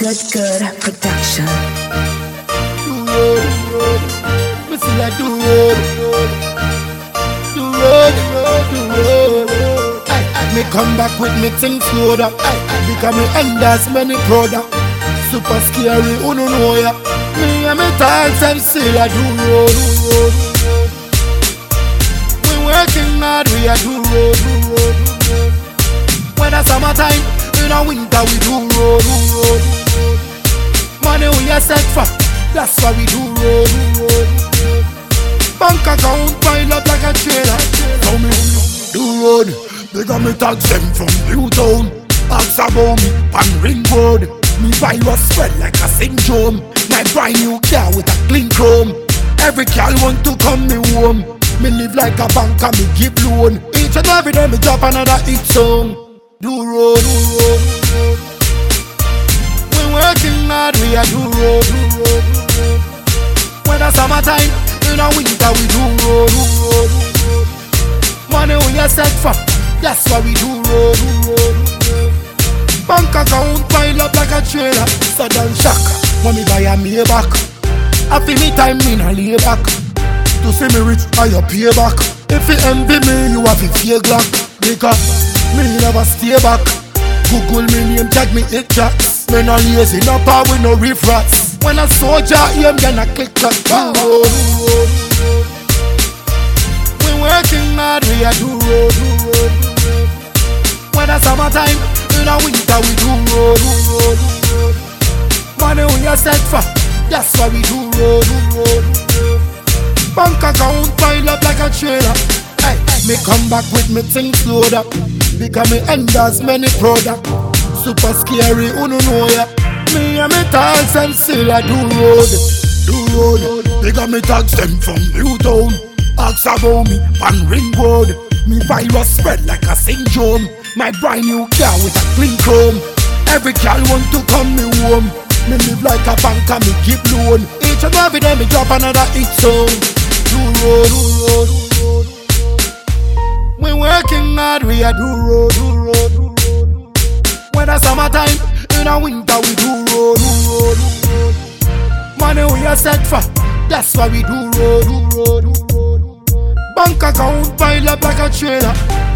Good, good production. Do road, road. See like do road, road, do road, road, do road. Aye, aye. Me come back with me things load. Aye, aye. Because me enders many product. Super scary, who don't know ya? Me and me thoughts and say I do road, do road. We working hard, we a do road, do road, do road. When summertime, in the winter we do road, do road. Money we a set for, that's why we do road. Bank account pile up like a trailer. Tell me, do road. They got me tax them from Newtown. Ask about me on ring road. Me virus spread like a syndrome. My brand new car with a clean chrome. Every car want to come me home. Me live like a banker, me give loan. Each and every day me drop another hit song. Do road, do road, Summertime, in the winter we do do road. Money we a set for, that's why we do oh. do road. Bank account pile up like a trailer, sudden shock. When me buy a Maybach, feel me time me a lay back. To see me rich, I a pay back. If you envy me, you have a fake glock. Because me never stay back. Google me name, tag me it tracks. Me no lazy, no power, we no riff rats. When a soldier aim, then I click. Do road, We working hard, we a do road, do road, do road. When the summertime, in the winter we do road, do road, do road. Money we a set for, that's why we do road, do road, do road. Bank account pile up like a trailer. Hey, me come back with me things load up. Because me enders many product. Super scary, who don't know ya? Me and me tags and still I do road, do road. Because me tags them from Newtown. Ask about me on ring road. Me virus spread like a syndrome. My brand new car with a clean chrome. Every girl want to come me home. Me live like a banker, me give loan. Each and every day me drop another hit song. Do road, do road, do road. We working hard, we a do road, do road. When summertime, in the winter Money we a set for, that's why we do road, do road. Bank account pile up like a trailer.